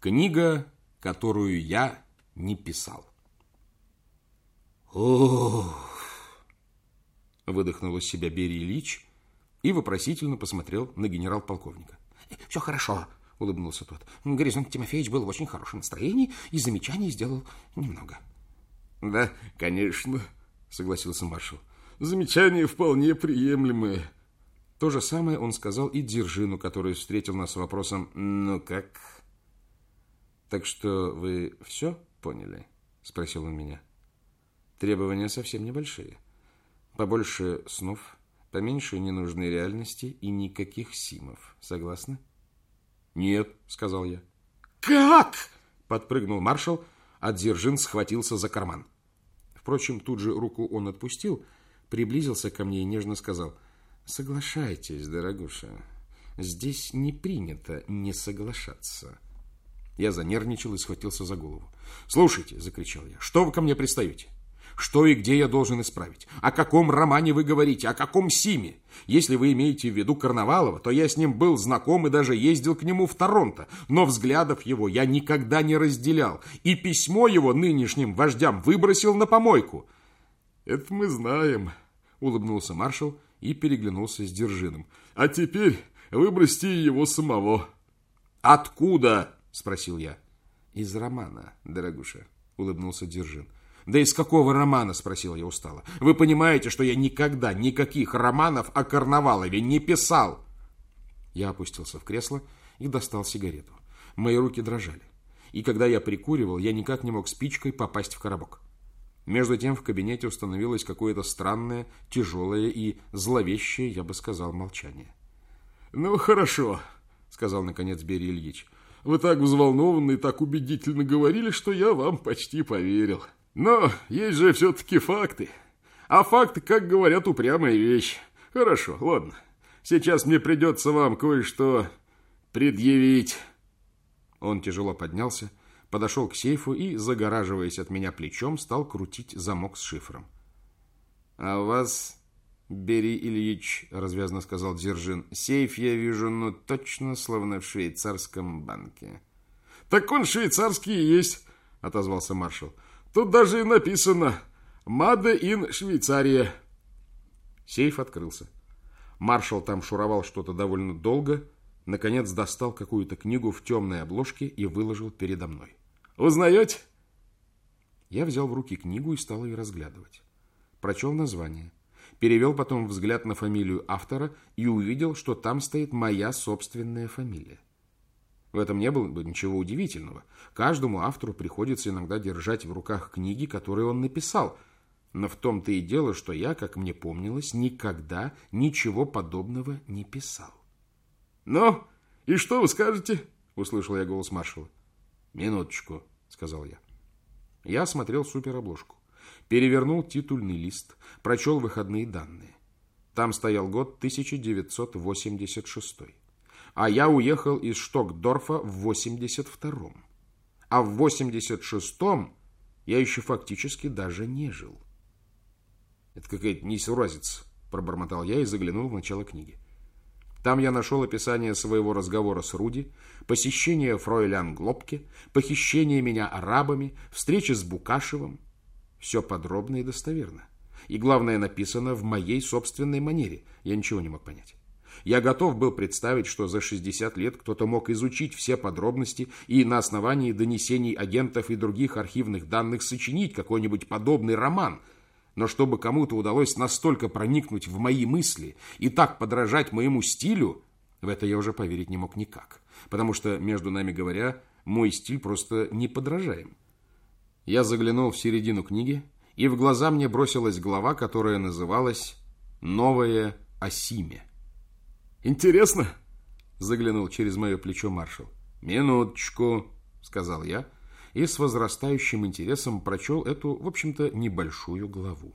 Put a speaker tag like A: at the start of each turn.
A: Книга, которую я не писал.
B: Ох!
A: Выдохнул из себя Берий Ильич и вопросительно посмотрел на генерал-полковника.
B: Все хорошо, улыбнулся тот. Горизонт Тимофеевич был в очень хорошем настроении и замечаний сделал немного.
C: Да, конечно, согласился маршал. Замечания вполне приемлемые.
A: То же самое он сказал и Дзержину, который встретил нас с вопросом «Ну как?» «Так что вы все поняли?» – спросил он меня. Требования совсем небольшие. Побольше снов, поменьше ненужной реальности и никаких симов. Согласны? «Нет», – сказал я.
B: «Как?»
A: – подпрыгнул маршал, а Дзержин схватился за карман. Впрочем, тут же руку он отпустил, приблизился ко мне и нежно сказал – Соглашайтесь, дорогуша. Здесь не принято не соглашаться. Я занервничал и схватился за голову. «Слушайте!» – закричал я. «Что вы ко мне пристаете? Что и где я должен исправить? О каком романе вы говорите? О каком Симе? Если вы имеете в виду Карнавалова, то я с ним был знаком и даже ездил к нему в Торонто, но взглядов его я никогда не разделял, и письмо его нынешним вождям выбросил на помойку».
C: «Это мы знаем», – улыбнулся маршал и переглянулся с Держиным. «А теперь выбросьте его самого».
A: «Откуда?» – спросил я.
B: «Из романа, дорогуша», – улыбнулся Держин.
A: «Да из какого романа?» – спросил я устало. «Вы понимаете, что я никогда никаких романов о Карнавалове не писал?» Я опустился в кресло и достал сигарету. Мои руки дрожали. И когда я прикуривал, я никак не мог спичкой попасть в коробок. Между тем в кабинете установилось какое-то странное, тяжелое и зловещее, я бы сказал, молчание.
C: «Ну, хорошо», — сказал, наконец, Берий Ильич. «Вы так взволнованно и так убедительно говорили, что я вам почти поверил. Но есть же все-таки факты. А факты, как говорят, упрямая вещь. Хорошо, ладно. Сейчас мне придется вам кое-что предъявить».
A: Он тяжело поднялся, подошел к сейфу и, загораживаясь от меня плечом, стал крутить замок с шифром. «А у вас, Бери Ильич, — развязно сказал Дзержин, — сейф я вижу, ну, точно, словно в швейцарском банке».
C: «Так он швейцарский и есть», — отозвался маршал. «Тут даже и написано «Маде ин Швейцария».
A: Сейф открылся. Маршал там шуровал что-то довольно долго, наконец достал какую-то книгу в темной обложке и выложил передо мной.
C: Узнаете?»
A: Я взял в руки книгу и стал ее разглядывать. Прочел название. Перевел потом взгляд на фамилию автора и увидел, что там стоит моя собственная фамилия. В этом не было бы ничего удивительного. Каждому автору приходится иногда держать в руках книги, которые он написал. Но в том-то и дело, что я, как мне помнилось, никогда ничего подобного не писал.
C: «Ну, и что вы скажете?» – услышал я голос маршала.
A: «Минуточку», — сказал я. Я осмотрел суперобложку, перевернул титульный лист, прочел выходные данные. Там стоял год 1986. А я уехал из Штокдорфа в 82-м. А в 86-м я еще фактически даже не жил. «Это какая-то несуразица», — пробормотал я и заглянул в начало книги. Там я нашел описание своего разговора с Руди, посещение фройлян Глобке, похищение меня арабами, встречи с Букашевым. Все подробно и достоверно. И главное, написано в моей собственной манере. Я ничего не мог понять. Я готов был представить, что за 60 лет кто-то мог изучить все подробности и на основании донесений агентов и других архивных данных сочинить какой-нибудь подобный роман – но чтобы кому-то удалось настолько проникнуть в мои мысли и так подражать моему стилю, в это я уже поверить не мог никак. Потому что, между нами говоря, мой стиль просто не подражаем. Я заглянул в середину книги, и в глаза мне бросилась глава, которая называлась «Новое о Симе».
C: «Интересно?»
A: – заглянул через мое плечо маршал. «Минуточку», – сказал я, – и с возрастающим интересом прочел эту, в общем-то, небольшую главу.